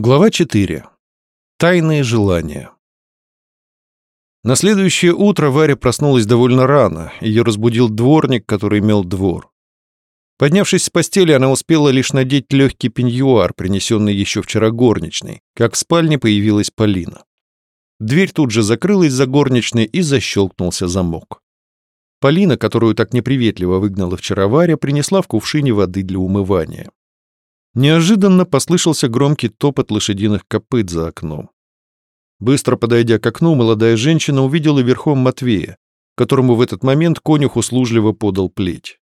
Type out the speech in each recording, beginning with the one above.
Глава 4. Тайные желания. На следующее утро Варя проснулась довольно рано. Ее разбудил дворник, который имел двор. Поднявшись с постели, она успела лишь надеть легкий пеньюар, принесенный еще вчера горничной, как в спальне появилась Полина. Дверь тут же закрылась за горничной и защелкнулся замок. Полина, которую так неприветливо выгнала вчера Варя, принесла в кувшине воды для умывания. Неожиданно послышался громкий топот лошадиных копыт за окном. Быстро подойдя к окну, молодая женщина увидела верхом Матвея, которому в этот момент конюх услужливо подал плеть.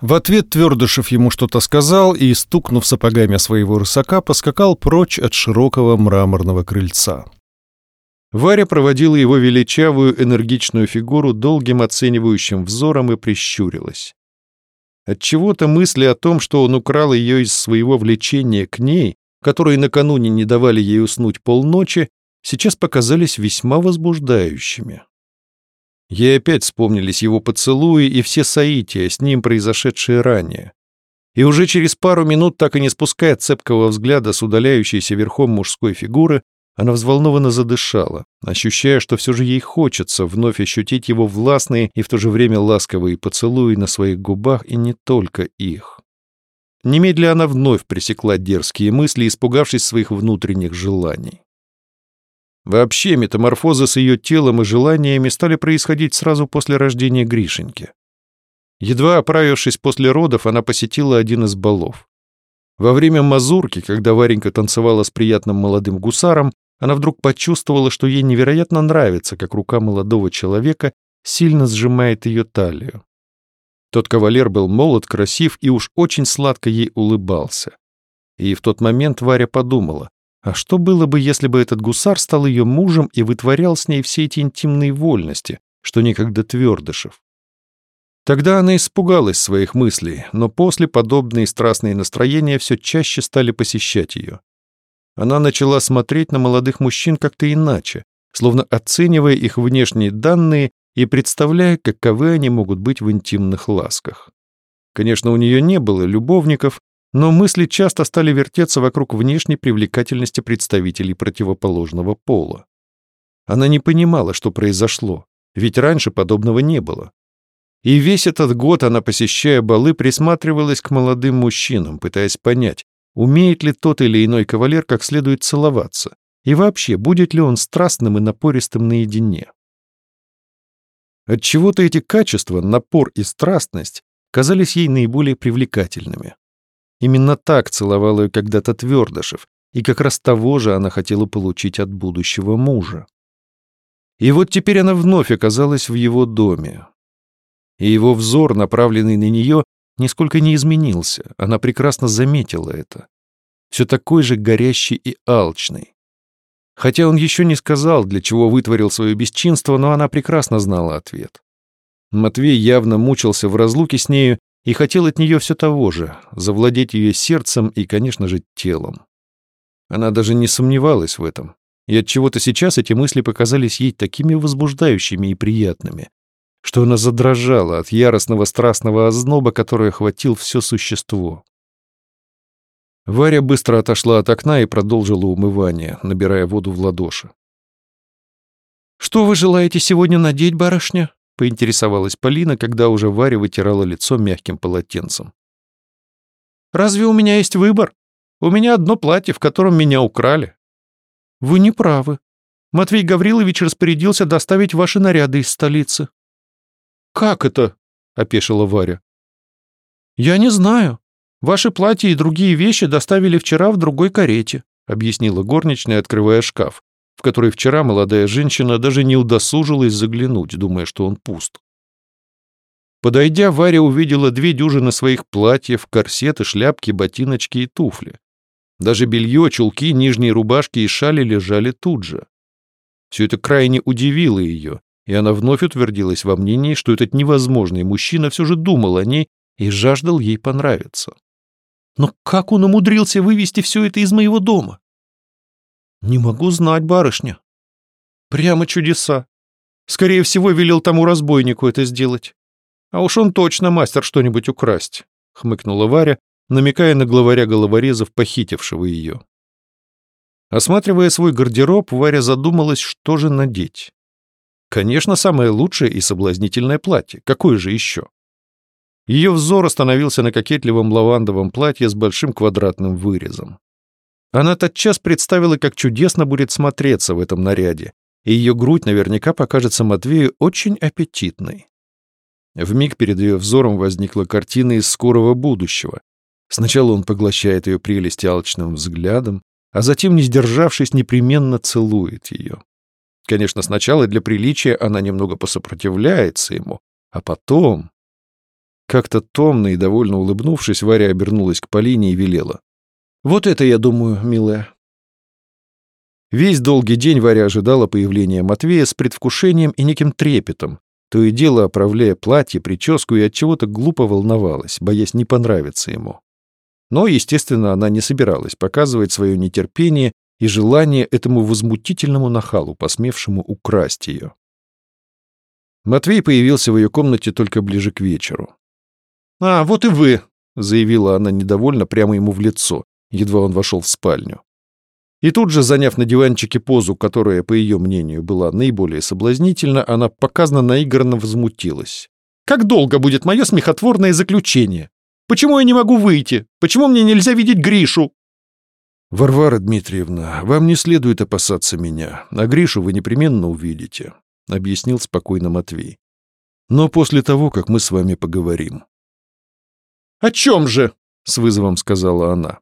В ответ Твердышев ему что-то сказал и, стукнув сапогами своего рысака, поскакал прочь от широкого мраморного крыльца. Варя проводила его величавую энергичную фигуру долгим оценивающим взором и прищурилась. Отчего-то мысли о том, что он украл ее из своего влечения к ней, которые накануне не давали ей уснуть полночи, сейчас показались весьма возбуждающими. Ей опять вспомнились его поцелуи и все соития, с ним произошедшие ранее. И уже через пару минут, так и не спуская цепкого взгляда с удаляющейся верхом мужской фигуры, она взволнованно задышала, ощущая, что все же ей хочется вновь ощутить его властные и в то же время ласковые поцелуи на своих губах и не только их. Немедля она вновь пресекла дерзкие мысли, испугавшись своих внутренних желаний. Вообще, метаморфозы с ее телом и желаниями стали происходить сразу после рождения Гришеньки. Едва оправившись после родов, она посетила один из балов. Во время мазурки, когда Варенька танцевала с приятным молодым гусаром, она вдруг почувствовала, что ей невероятно нравится, как рука молодого человека сильно сжимает ее талию. Тот кавалер был молод, красив и уж очень сладко ей улыбался. И в тот момент Варя подумала, а что было бы, если бы этот гусар стал ее мужем и вытворял с ней все эти интимные вольности, что некогда Твердышев? Тогда она испугалась своих мыслей, но после подобные страстные настроения все чаще стали посещать ее. Она начала смотреть на молодых мужчин как-то иначе, словно оценивая их внешние данные и представляя, каковы они могут быть в интимных ласках. Конечно, у нее не было любовников, но мысли часто стали вертеться вокруг внешней привлекательности представителей противоположного пола. Она не понимала, что произошло, ведь раньше подобного не было. И весь этот год она, посещая балы, присматривалась к молодым мужчинам, пытаясь понять, Умеет ли тот или иной кавалер как следует целоваться? И вообще, будет ли он страстным и напористым наедине? Отчего-то эти качества, напор и страстность, казались ей наиболее привлекательными. Именно так целовал ее когда-то Твердышев, и как раз того же она хотела получить от будущего мужа. И вот теперь она вновь оказалась в его доме. И его взор, направленный на нее, нисколько не изменился, она прекрасно заметила это. Все такой же горящий и алчный. Хотя он еще не сказал, для чего вытворил свое бесчинство, но она прекрасно знала ответ. Матвей явно мучился в разлуке с нею и хотел от нее все того же — завладеть ее сердцем и, конечно же, телом. Она даже не сомневалась в этом, и от чего то сейчас эти мысли показались ей такими возбуждающими и приятными, что она задрожала от яростного страстного озноба, который охватил все существо. Варя быстро отошла от окна и продолжила умывание, набирая воду в ладоши. «Что вы желаете сегодня надеть, барышня?» — поинтересовалась Полина, когда уже Варя вытирала лицо мягким полотенцем. «Разве у меня есть выбор? У меня одно платье, в котором меня украли». «Вы не правы. Матвей Гаврилович распорядился доставить ваши наряды из столицы». «Как это?» — опешила Варя. «Я не знаю. Ваши платья и другие вещи доставили вчера в другой карете», — объяснила горничная, открывая шкаф, в который вчера молодая женщина даже не удосужилась заглянуть, думая, что он пуст. Подойдя, Варя увидела две дюжины своих платьев, корсеты, шляпки, ботиночки и туфли. Даже белье, чулки, нижние рубашки и шали лежали тут же. Все это крайне удивило ее, и она вновь утвердилась во мнении, что этот невозможный мужчина все же думал о ней и жаждал ей понравиться. Но как он умудрился вывести все это из моего дома? Не могу знать, барышня. Прямо чудеса. Скорее всего, велел тому разбойнику это сделать. А уж он точно мастер что-нибудь украсть, хмыкнула Варя, намекая на главаря головорезов, похитившего ее. Осматривая свой гардероб, Варя задумалась, что же надеть. Конечно, самое лучшее и соблазнительное платье. Какое же еще? Ее взор остановился на кокетливом лавандовом платье с большим квадратным вырезом. Она тотчас представила, как чудесно будет смотреться в этом наряде, и ее грудь наверняка покажется Матвею очень аппетитной. Вмиг перед ее взором возникла картина из скорого будущего. Сначала он поглощает ее прелесть алчным взглядом, а затем, не сдержавшись, непременно целует ее. Конечно, сначала для приличия она немного посопротивляется ему, а потом... Как-то томно и довольно улыбнувшись, Варя обернулась к Полине и велела. «Вот это, я думаю, милая». Весь долгий день Варя ожидала появления Матвея с предвкушением и неким трепетом, то и дело оправляя платье, прическу и от чего-то глупо волновалась, боясь не понравиться ему. Но, естественно, она не собиралась показывать свое нетерпение и желание этому возмутительному нахалу, посмевшему украсть ее. Матвей появился в ее комнате только ближе к вечеру. «А, вот и вы!» — заявила она недовольно прямо ему в лицо, едва он вошел в спальню. И тут же, заняв на диванчике позу, которая, по ее мнению, была наиболее соблазнительна, она показно наигранно возмутилась. «Как долго будет мое смехотворное заключение? Почему я не могу выйти? Почему мне нельзя видеть Гришу?» «Варвара Дмитриевна, вам не следует опасаться меня, а Гришу вы непременно увидите», — объяснил спокойно Матвей. «Но после того, как мы с вами поговорим». «О чем же?» — с вызовом сказала она.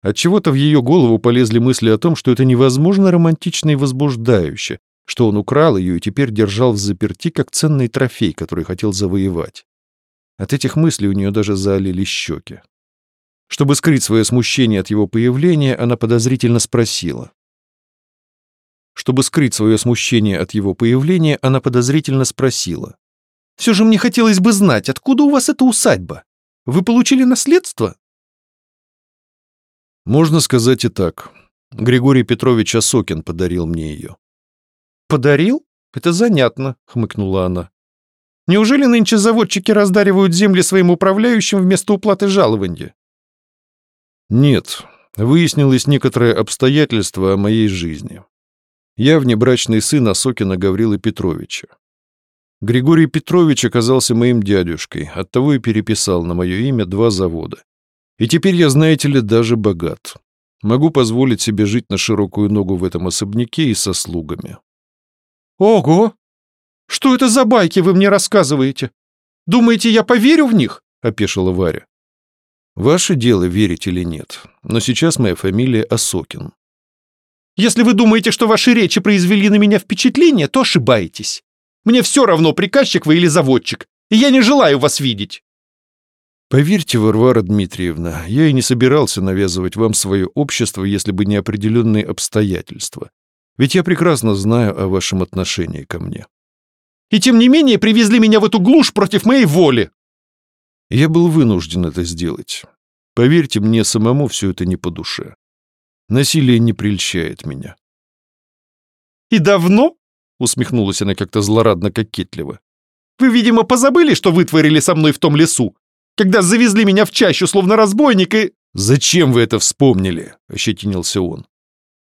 Отчего-то в ее голову полезли мысли о том, что это невозможно романтично и возбуждающе, что он украл ее и теперь держал в заперти как ценный трофей, который хотел завоевать. От этих мыслей у нее даже залили щеки. Чтобы скрыть свое смущение от его появления, она подозрительно спросила. Чтобы скрыть свое смущение от его появления, она подозрительно спросила. «Все же мне хотелось бы знать, откуда у вас эта усадьба? Вы получили наследство?» «Можно сказать и так. Григорий Петрович Осокин подарил мне ее». «Подарил? Это занятно», — хмыкнула она. Неужели нынче заводчики раздаривают земли своим управляющим вместо уплаты жалования? Нет, выяснилось некоторое обстоятельство о моей жизни. Я внебрачный сын Осокина Гаврила Петровича. Григорий Петрович оказался моим дядюшкой, оттого и переписал на мое имя два завода. И теперь я, знаете ли, даже богат. Могу позволить себе жить на широкую ногу в этом особняке и со слугами. Ого! Что это за байки вы мне рассказываете? Думаете, я поверю в них?» — опешила Варя. «Ваше дело, верить или нет, но сейчас моя фамилия Осокин». «Если вы думаете, что ваши речи произвели на меня впечатление, то ошибаетесь. Мне все равно, приказчик вы или заводчик, и я не желаю вас видеть». Поверьте, Варвара Дмитриевна, я и не собирался навязывать вам свое общество, если бы не определенные обстоятельства. Ведь я прекрасно знаю о вашем отношении ко мне и тем не менее привезли меня в эту глушь против моей воли. Я был вынужден это сделать. Поверьте, мне самому все это не по душе. Насилие не прельщает меня. «И давно?» — усмехнулась она как-то злорадно-кокетливо. «Вы, видимо, позабыли, что вытворили со мной в том лесу, когда завезли меня в чащу, словно разбойник, и...» «Зачем вы это вспомнили?» — ощетинился он.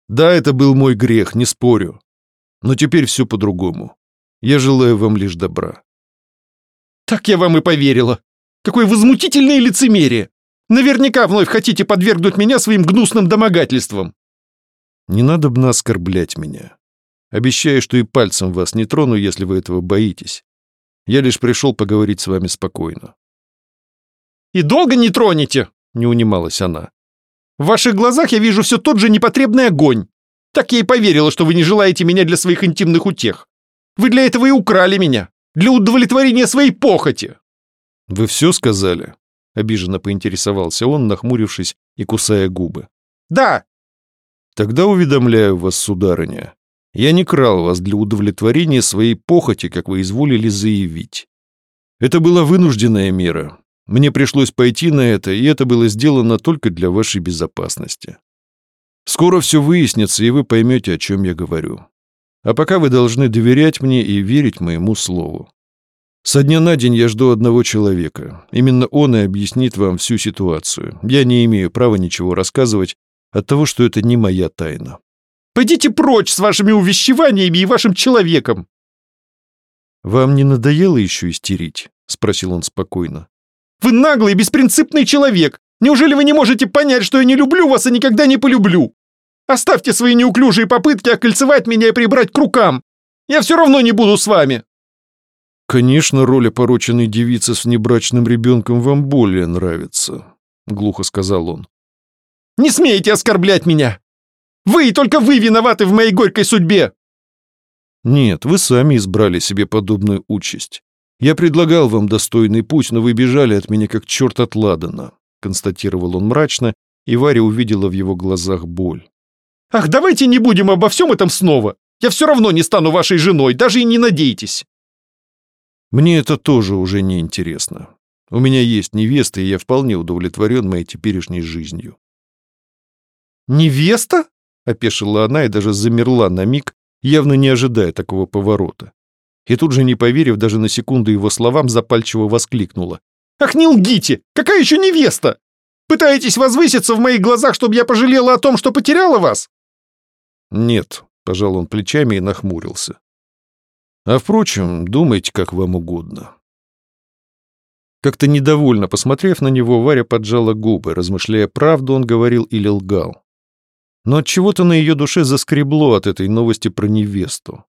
«Да, это был мой грех, не спорю. Но теперь все по-другому. Я желаю вам лишь добра». «Так я вам и поверила. Какое возмутительное лицемерие! Наверняка вновь хотите подвергнуть меня своим гнусным домогательствам». «Не надо бы оскорблять меня. Обещаю, что и пальцем вас не трону, если вы этого боитесь. Я лишь пришел поговорить с вами спокойно». «И долго не тронете?» — не унималась она. «В ваших глазах я вижу все тот же непотребный огонь. Так я и поверила, что вы не желаете меня для своих интимных утех. Вы для этого и украли меня, для удовлетворения своей похоти!» «Вы все сказали?» — обиженно поинтересовался он, нахмурившись и кусая губы. «Да!» «Тогда уведомляю вас, сударыня. Я не крал вас для удовлетворения своей похоти, как вы изволили заявить. Это была вынужденная мера. Мне пришлось пойти на это, и это было сделано только для вашей безопасности. Скоро все выяснится, и вы поймете, о чем я говорю. А пока вы должны доверять мне и верить моему слову. Со дня на день я жду одного человека. Именно он и объяснит вам всю ситуацию. Я не имею права ничего рассказывать от того, что это не моя тайна. Пойдите прочь с вашими увещеваниями и вашим человеком!» «Вам не надоело еще истерить?» — спросил он спокойно. «Вы наглый, беспринципный человек! Неужели вы не можете понять, что я не люблю вас и никогда не полюблю? Оставьте свои неуклюжие попытки окольцевать меня и прибрать к рукам! Я все равно не буду с вами!» «Конечно, роль опороченной девицы с внебрачным ребенком вам более нравится», — глухо сказал он. «Не смейте оскорблять меня! Вы и только вы виноваты в моей горькой судьбе!» «Нет, вы сами избрали себе подобную участь. Я предлагал вам достойный путь, но вы бежали от меня как черт от Ладана», — констатировал он мрачно, и Варя увидела в его глазах боль. «Ах, давайте не будем обо всем этом снова! Я все равно не стану вашей женой, даже и не надейтесь!» Мне это тоже уже не интересно. У меня есть невеста, и я вполне удовлетворен моей теперешней жизнью. «Невеста?» — опешила она и даже замерла на миг, явно не ожидая такого поворота. И тут же, не поверив даже на секунду его словам, запальчиво воскликнула. «Ах, не лгите! Какая еще невеста? Пытаетесь возвыситься в моих глазах, чтобы я пожалела о том, что потеряла вас?» «Нет», — пожал он плечами и нахмурился. А впрочем, думайте, как вам угодно. Как-то недовольно посмотрев на него, Варя поджала губы, размышляя, правду он говорил или лгал. Но от чего-то на ее душе заскребло от этой новости про невесту.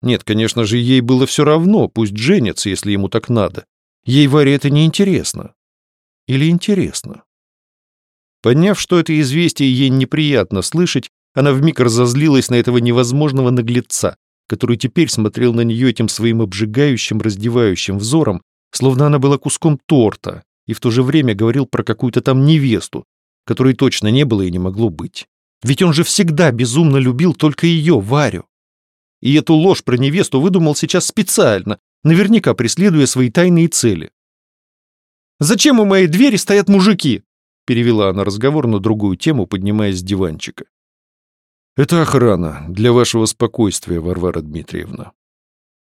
Нет, конечно же, ей было все равно, пусть женится, если ему так надо. Ей, Варе, это не интересно. Или интересно? Поняв, что это известие ей неприятно слышать, она вмиг разозлилась на этого невозможного наглеца, который теперь смотрел на нее этим своим обжигающим, раздевающим взором, словно она была куском торта, и в то же время говорил про какую-то там невесту, которой точно не было и не могло быть. Ведь он же всегда безумно любил только ее, Варю. И эту ложь про невесту выдумал сейчас специально, наверняка преследуя свои тайные цели. «Зачем у моей двери стоят мужики?» перевела она разговор на другую тему, поднимаясь с диванчика. «Это охрана для вашего спокойствия, Варвара Дмитриевна».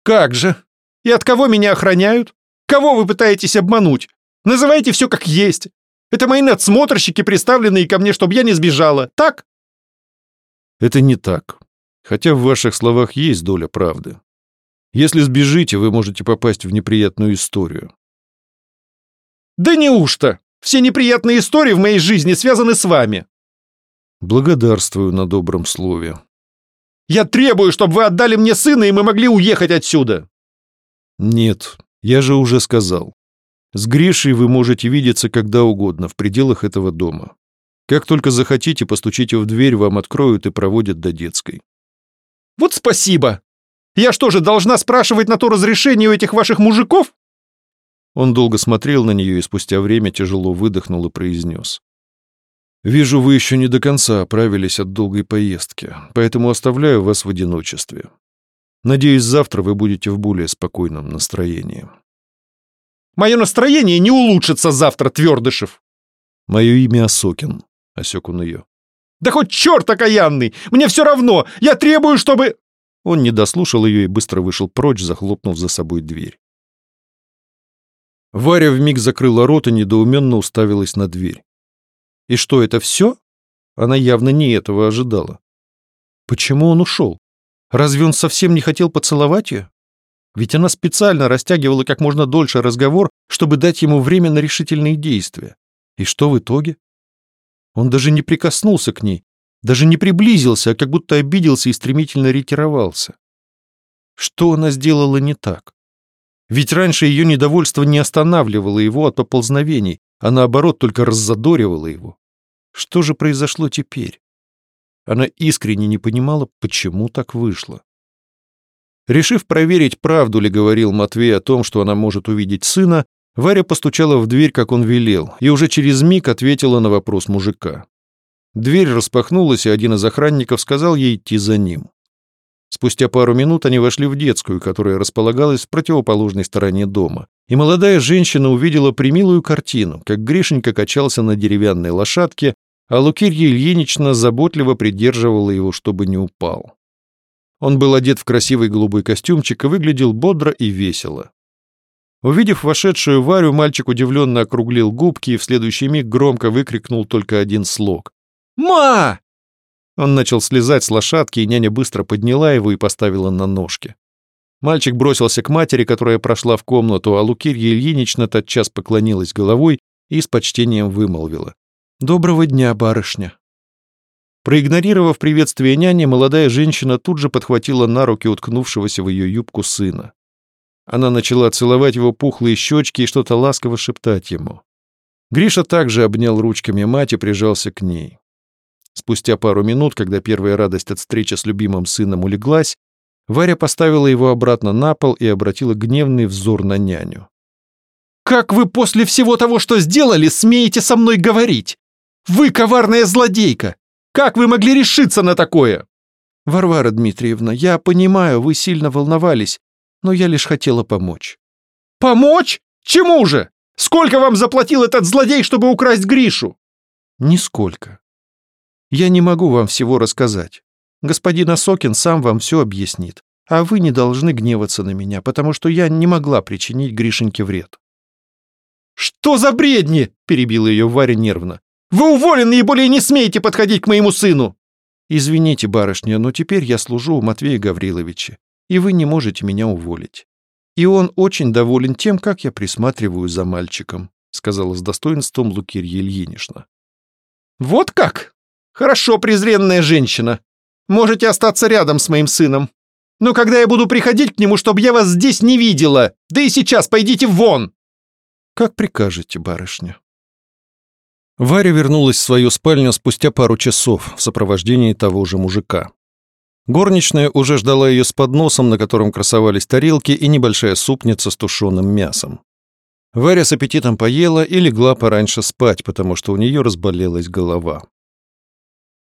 «Как же? И от кого меня охраняют? Кого вы пытаетесь обмануть? Называйте все как есть. Это мои надсмотрщики, приставленные ко мне, чтобы я не сбежала. Так?» «Это не так. Хотя в ваших словах есть доля правды. Если сбежите, вы можете попасть в неприятную историю». «Да неужто? Все неприятные истории в моей жизни связаны с вами. Благодарствую на добром слове. Я требую, чтобы вы отдали мне сына, и мы могли уехать отсюда. Нет, я же уже сказал. С Гришей вы можете видеться когда угодно в пределах этого дома. Как только захотите, постучите в дверь, вам откроют и проводят до детской. Вот спасибо. Я что же, должна спрашивать на то разрешение у этих ваших мужиков? Он долго смотрел на нее и спустя время тяжело выдохнул и произнес. Вижу, вы еще не до конца оправились от долгой поездки, поэтому оставляю вас в одиночестве. Надеюсь, завтра вы будете в более спокойном настроении. Мое настроение не улучшится завтра, Твердышев. Мое имя Осокин, осек он ее. Да хоть черт окаянный! Мне все равно! Я требую, чтобы... Он не дослушал ее и быстро вышел прочь, захлопнув за собой дверь. Варя вмиг закрыла рот и недоуменно уставилась на дверь. И что, это все? Она явно не этого ожидала. Почему он ушел? Разве он совсем не хотел поцеловать ее? Ведь она специально растягивала как можно дольше разговор, чтобы дать ему время на решительные действия. И что в итоге? Он даже не прикоснулся к ней, даже не приблизился, а как будто обиделся и стремительно ретировался. Что она сделала не так? Ведь раньше ее недовольство не останавливало его от поползновений, а наоборот только раззадоривала его. Что же произошло теперь? Она искренне не понимала, почему так вышло. Решив проверить, правду ли говорил Матвей о том, что она может увидеть сына, Варя постучала в дверь, как он велел, и уже через миг ответила на вопрос мужика. Дверь распахнулась, и один из охранников сказал ей идти за ним. Спустя пару минут они вошли в детскую, которая располагалась в противоположной стороне дома. И молодая женщина увидела примилую картину, как Гришенька качался на деревянной лошадке, а Лукирья Ильинична заботливо придерживала его, чтобы не упал. Он был одет в красивый голубой костюмчик и выглядел бодро и весело. Увидев вошедшую Варю, мальчик удивленно округлил губки и в следующий миг громко выкрикнул только один слог. «Ма!» Он начал слезать с лошадки, и няня быстро подняла его и поставила на ножки. Мальчик бросился к матери, которая прошла в комнату, а Лукирья Ильинична тотчас поклонилась головой и с почтением вымолвила. «Доброго дня, барышня». Проигнорировав приветствие няни, молодая женщина тут же подхватила на руки уткнувшегося в ее юбку сына. Она начала целовать его пухлые щечки и что-то ласково шептать ему. Гриша также обнял ручками мать и прижался к ней. Спустя пару минут, когда первая радость от встречи с любимым сыном улеглась, Варя поставила его обратно на пол и обратила гневный взор на няню. «Как вы после всего того, что сделали, смеете со мной говорить? Вы коварная злодейка! Как вы могли решиться на такое?» «Варвара Дмитриевна, я понимаю, вы сильно волновались, но я лишь хотела помочь». «Помочь? Чему же? Сколько вам заплатил этот злодей, чтобы украсть Гришу?» «Нисколько. Я не могу вам всего рассказать. Господин Осокин сам вам все объяснит, а вы не должны гневаться на меня, потому что я не могла причинить Гришеньке вред». «Что за бредни?» – перебила ее Варя нервно. «Вы уволены и более не смеете подходить к моему сыну!» «Извините, барышня, но теперь я служу у Матвея Гавриловича, и вы не можете меня уволить. И он очень доволен тем, как я присматриваю за мальчиком», сказала с достоинством Лукирья Ильинична. «Вот как? Хорошо, презренная женщина. Можете остаться рядом с моим сыном. Но когда я буду приходить к нему, чтобы я вас здесь не видела, да и сейчас пойдите вон!» «Как прикажете, барышня». Варя вернулась в свою спальню спустя пару часов в сопровождении того же мужика. Горничная уже ждала ее с подносом, на котором красовались тарелки и небольшая супница с тушеным мясом. Варя с аппетитом поела и легла пораньше спать, потому что у нее разболелась голова.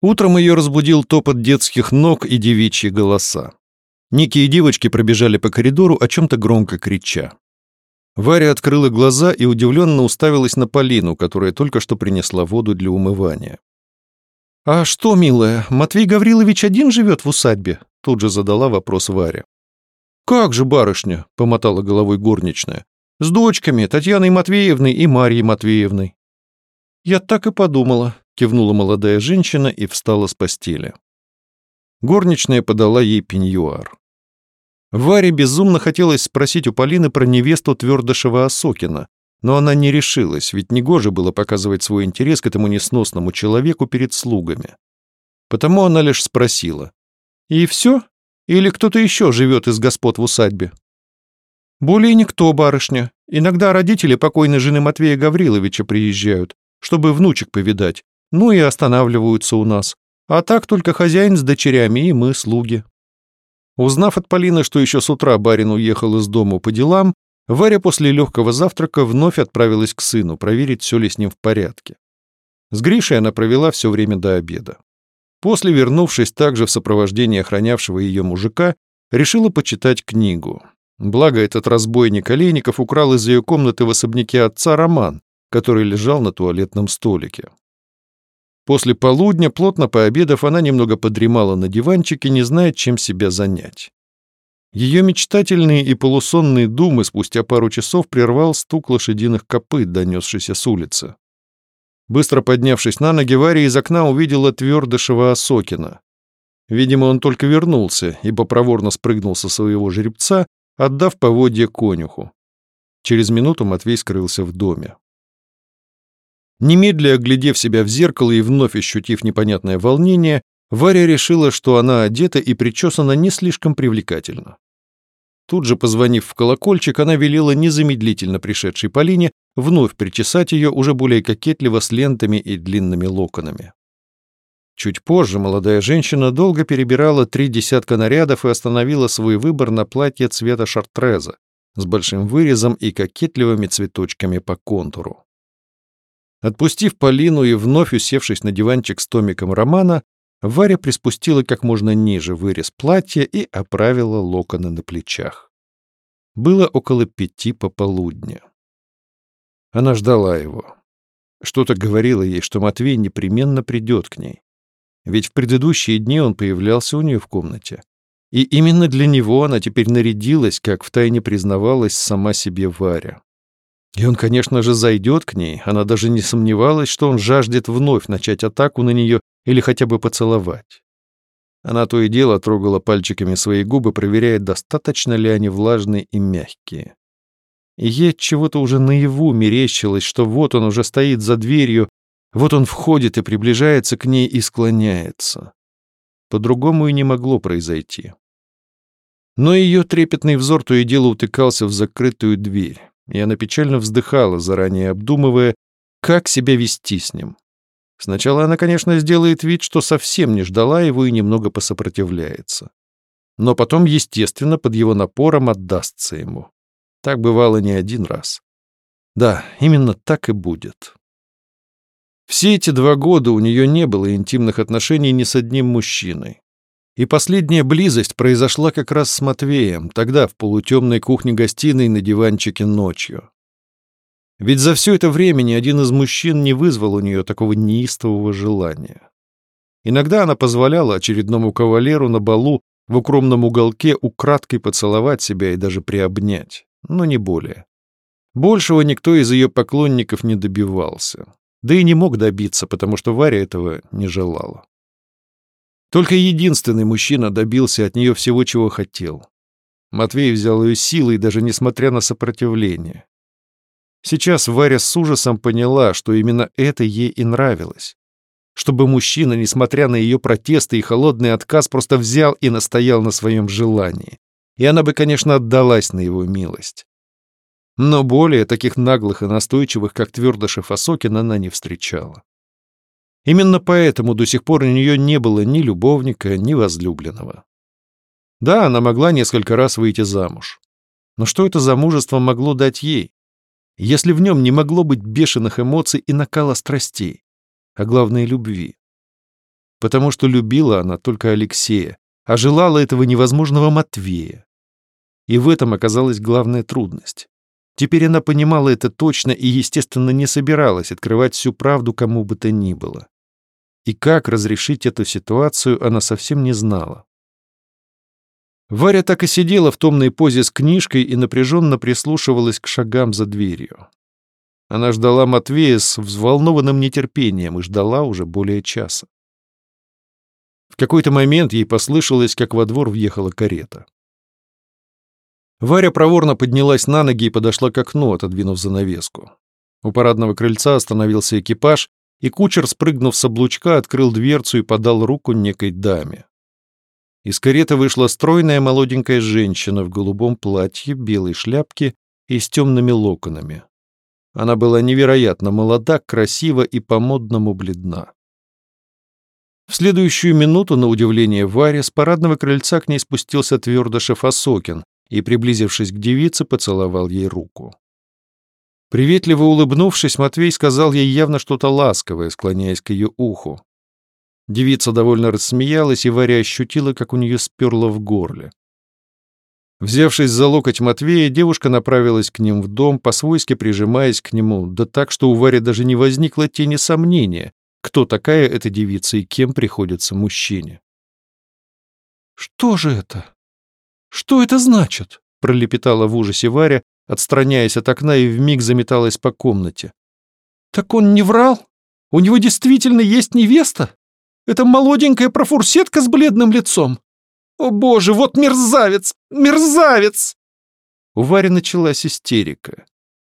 Утром ее разбудил топот детских ног и девичьи голоса. Ники и девочки пробежали по коридору, о чем-то громко крича. Варя открыла глаза и удивленно уставилась на Полину, которая только что принесла воду для умывания. «А что, милая, Матвей Гаврилович один живет в усадьбе?» Тут же задала вопрос Варя. «Как же, барышня?» — помотала головой горничная. «С дочками, Татьяной Матвеевной и Марьей Матвеевной». «Я так и подумала кивнула молодая женщина и встала с постели. Горничная подала ей пеньюар. Варе безумно хотелось спросить у Полины про невесту Твердышева Осокина, но она не решилась, ведь негоже было показывать свой интерес к этому несносному человеку перед слугами. Потому она лишь спросила. «И все? Или кто-то еще живет из господ в усадьбе?» «Более никто, барышня. Иногда родители покойной жены Матвея Гавриловича приезжают, чтобы внучек повидать, ну и останавливаются у нас. А так только хозяин с дочерями и мы, слуги. Узнав от Полины, что еще с утра барин уехал из дому по делам, Варя после легкого завтрака вновь отправилась к сыну, проверить, все ли с ним в порядке. С Гришей она провела все время до обеда. После, вернувшись также в сопровождении охранявшего ее мужика, решила почитать книгу. Благо, этот разбойник Олейников украл из ее комнаты в особняке отца роман, который лежал на туалетном столике. После полудня, плотно пообедав, она немного подремала на диванчике, не зная, чем себя занять. Ее мечтательные и полусонные думы спустя пару часов прервал стук лошадиных копыт, донесшийся с улицы. Быстро поднявшись на ноги, Варя из окна увидела твердышего Осокина. Видимо, он только вернулся, ибо проворно спрыгнул со своего жеребца, отдав поводье конюху. Через минуту Матвей скрылся в доме. Немедля оглядев себя в зеркало и вновь ощутив непонятное волнение, Варя решила, что она одета и причесана не слишком привлекательно. Тут же, позвонив в колокольчик, она велела незамедлительно пришедшей Полине вновь причесать ее уже более кокетливо с лентами и длинными локонами. Чуть позже молодая женщина долго перебирала три десятка нарядов и остановила свой выбор на платье цвета шартреза с большим вырезом и кокетливыми цветочками по контуру. Отпустив Полину и вновь усевшись на диванчик с томиком романа, Варя приспустила как можно ниже вырез платья и оправила локоны на плечах. Было около пяти пополудня. Она ждала его. Что-то говорило ей, что Матвей непременно придет к ней. Ведь в предыдущие дни он появлялся у нее в комнате. И именно для него она теперь нарядилась, как втайне признавалась сама себе Варя. И он, конечно же, зайдет к ней. Она даже не сомневалась, что он жаждет вновь начать атаку на нее или хотя бы поцеловать. Она то и дело трогала пальчиками свои губы, проверяя, достаточно ли они влажные и мягкие. И ей чего-то уже наяву мерещилось, что вот он уже стоит за дверью, вот он входит и приближается к ней и склоняется. По-другому и не могло произойти. Но ее трепетный взор то и дело утыкался в закрытую дверь, и она печально вздыхала, заранее обдумывая, как себя вести с ним. Сначала она, конечно, сделает вид, что совсем не ждала его и немного посопротивляется. Но потом, естественно, под его напором отдастся ему. Так бывало не один раз. Да, именно так и будет. Все эти два года у нее не было интимных отношений ни с одним мужчиной. И последняя близость произошла как раз с Матвеем, тогда в полутемной кухне-гостиной на диванчике ночью. Ведь за все это время ни один из мужчин не вызвал у нее такого неистового желания. Иногда она позволяла очередному кавалеру на балу в укромном уголке украдкой поцеловать себя и даже приобнять, но не более. Большего никто из ее поклонников не добивался. Да и не мог добиться, потому что Варя этого не желала. Только единственный мужчина добился от нее всего, чего хотел. Матвей взял ее силой, даже несмотря на сопротивление. Сейчас Варя с ужасом поняла, что именно это ей и нравилось. Чтобы мужчина, несмотря на ее протесты и холодный отказ, просто взял и настоял на своем желании. И она бы, конечно, отдалась на его милость. Но более таких наглых и настойчивых, как Твердышев Осокин, она не встречала. Именно поэтому до сих пор у нее не было ни любовника, ни возлюбленного. Да, она могла несколько раз выйти замуж. Но что это замужество могло дать ей? если в нем не могло быть бешеных эмоций и накала страстей, а главное — любви. Потому что любила она только Алексея, а желала этого невозможного Матвея. И в этом оказалась главная трудность. Теперь она понимала это точно и, естественно, не собиралась открывать всю правду кому бы то ни было. И как разрешить эту ситуацию, она совсем не знала. Варя так и сидела в томной позе с книжкой и напряженно прислушивалась к шагам за дверью. Она ждала Матвея с взволнованным нетерпением и ждала уже более часа. В какой-то момент ей послышалось, как во двор въехала карета. Варя проворно поднялась на ноги и подошла к окну, отодвинув занавеску. У парадного крыльца остановился экипаж, и кучер, спрыгнув с облучка, открыл дверцу и подал руку некой даме. Из кареты вышла стройная молоденькая женщина в голубом платье, белой шляпке и с темными локонами. Она была невероятно молода, красива и по-модному бледна. В следующую минуту, на удивление Варе, с парадного крыльца к ней спустился Твердышев Осокин и, приблизившись к девице, поцеловал ей руку. Приветливо улыбнувшись, Матвей сказал ей явно что-то ласковое, склоняясь к ее уху. Девица довольно рассмеялась, и Варя ощутила, как у нее сперло в горле. Взявшись за локоть Матвея, девушка направилась к ним в дом, по-свойски прижимаясь к нему, да так, что у Вари даже не возникло тени сомнения, кто такая эта девица и кем приходится мужчине. «Что же это? Что это значит?» — пролепетала в ужасе Варя, отстраняясь от окна и вмиг заметалась по комнате. «Так он не врал? У него действительно есть невеста?» Это молоденькая профурсетка с бледным лицом. О боже, вот мерзавец! Мерзавец!» У Вари началась истерика.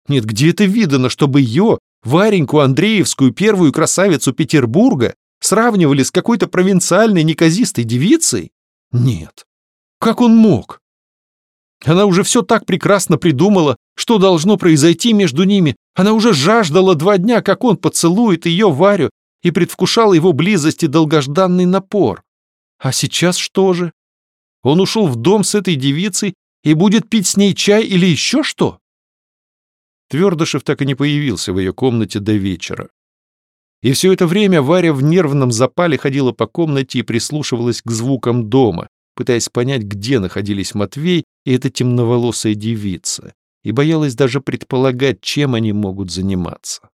Нет, где это видано, чтобы ее, Вареньку Андреевскую, первую красавицу Петербурга, сравнивали с какой-то провинциальной неказистой девицей? Нет. Как он мог? Она уже все так прекрасно придумала, что должно произойти между ними. Она уже жаждала два дня, как он поцелует ее, Варю, и предвкушал его близости долгожданный напор. А сейчас что же? Он ушел в дом с этой девицей и будет пить с ней чай или еще что? Твердышев так и не появился в ее комнате до вечера. И все это время Варя в нервном запале ходила по комнате и прислушивалась к звукам дома, пытаясь понять, где находились Матвей и эта темноволосая девица, и боялась даже предполагать, чем они могут заниматься.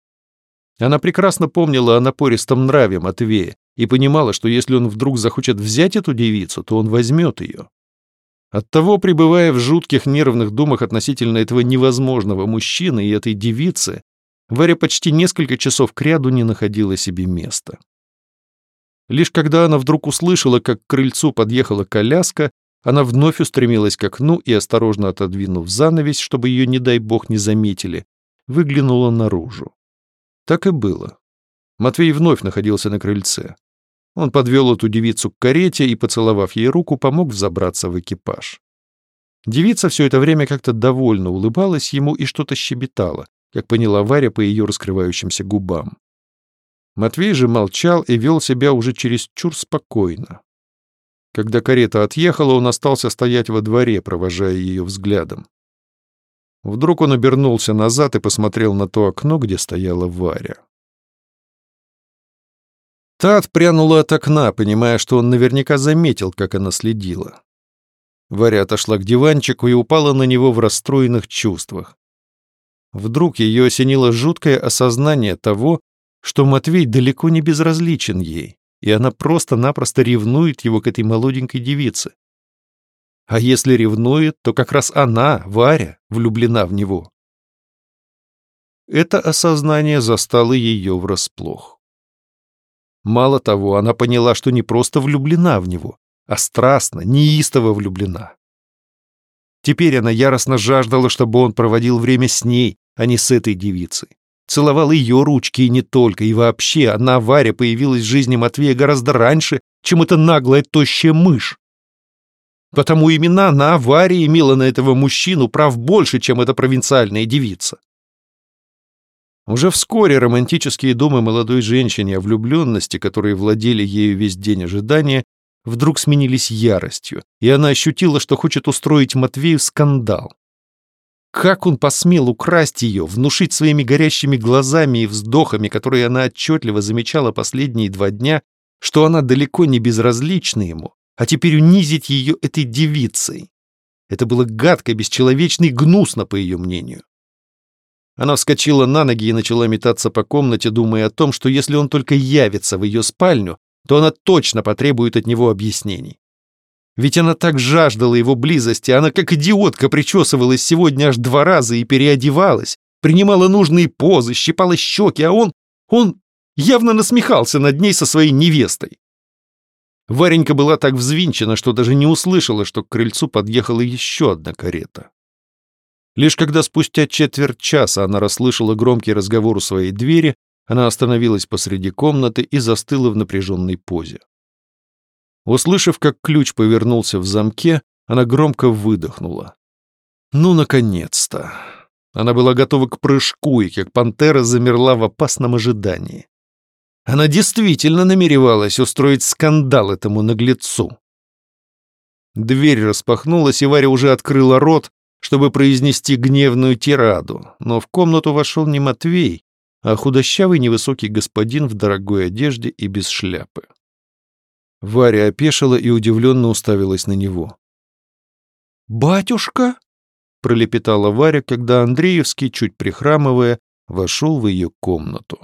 Она прекрасно помнила о напористом нраве Матвея и понимала, что если он вдруг захочет взять эту девицу, то он возьмет ее. Оттого, пребывая в жутких нервных думах относительно этого невозможного мужчины и этой девицы, Варя почти несколько часов кряду не находила себе места. Лишь когда она вдруг услышала, как к крыльцу подъехала коляска, она вновь устремилась к окну и, осторожно отодвинув занавесь, чтобы ее, не дай бог, не заметили, выглянула наружу. Так и было. Матвей вновь находился на крыльце. Он подвел эту девицу к карете и, поцеловав ей руку, помог взобраться в экипаж. Девица все это время как-то довольно улыбалась ему и что-то щебетала, как поняла Варя по ее раскрывающимся губам. Матвей же молчал и вел себя уже чересчур спокойно. Когда карета отъехала, он остался стоять во дворе, провожая ее взглядом. Вдруг он обернулся назад и посмотрел на то окно, где стояла Варя. Та отпрянула от окна, понимая, что он наверняка заметил, как она следила. Варя отошла к диванчику и упала на него в расстроенных чувствах. Вдруг ее осенило жуткое осознание того, что Матвей далеко не безразличен ей, и она просто-напросто ревнует его к этой молоденькой девице. А если ревнует, то как раз она, Варя, влюблена в него. Это осознание застало ее врасплох. Мало того, она поняла, что не просто влюблена в него, а страстно, неистово влюблена. Теперь она яростно жаждала, чтобы он проводил время с ней, а не с этой девицей. Целовал ее ручки и не только, и вообще она, Варя, появилась в жизни Матвея гораздо раньше, чем эта наглая тощая мышь. Потому именно она, Варя, имела на этого мужчину прав больше, чем эта провинциальная девица. Уже вскоре романтические думы молодой женщине о влюбленности, которые владели ею весь день ожидания, вдруг сменились яростью, и она ощутила, что хочет устроить Матвею скандал. Как он посмел украсть ее, внушить своими горящими глазами и вздохами, которые она отчетливо замечала последние два дня, что она далеко не безразлична ему, а теперь унизить ее этой девицей. Это было гадко, бесчеловечно и гнусно, по ее мнению. Она вскочила на ноги и начала метаться по комнате, думая о том, что если он только явится в ее спальню, то она точно потребует от него объяснений. Ведь она так жаждала его близости, она как идиотка причесывалась сегодня аж два раза и переодевалась, принимала нужные позы, щипала щеки, а он... он явно насмехался над ней со своей невестой. Варенька была так взвинчена, что даже не услышала, что к крыльцу подъехала еще одна карета. Лишь когда спустя четверть часа она расслышала громкий разговор у своей двери, она остановилась посреди комнаты и застыла в напряженной позе. Услышав, как ключ повернулся в замке, она громко выдохнула. Ну, наконец-то! Она была готова к прыжку, и как пантера замерла в опасном ожидании. Она действительно намеревалась устроить скандал этому наглецу. Дверь распахнулась, и Варя уже открыла рот, чтобы произнести гневную тираду, но в комнату вошел не Матвей, а худощавый невысокий господин в дорогой одежде и без шляпы. Варя опешила и удивленно уставилась на него. «Батюшка?» — пролепетала Варя, когда Андреевский, чуть прихрамывая, вошел в ее комнату.